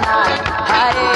night.